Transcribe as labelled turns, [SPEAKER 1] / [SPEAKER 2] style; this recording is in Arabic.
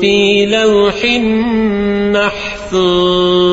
[SPEAKER 1] في لوح محفوظ.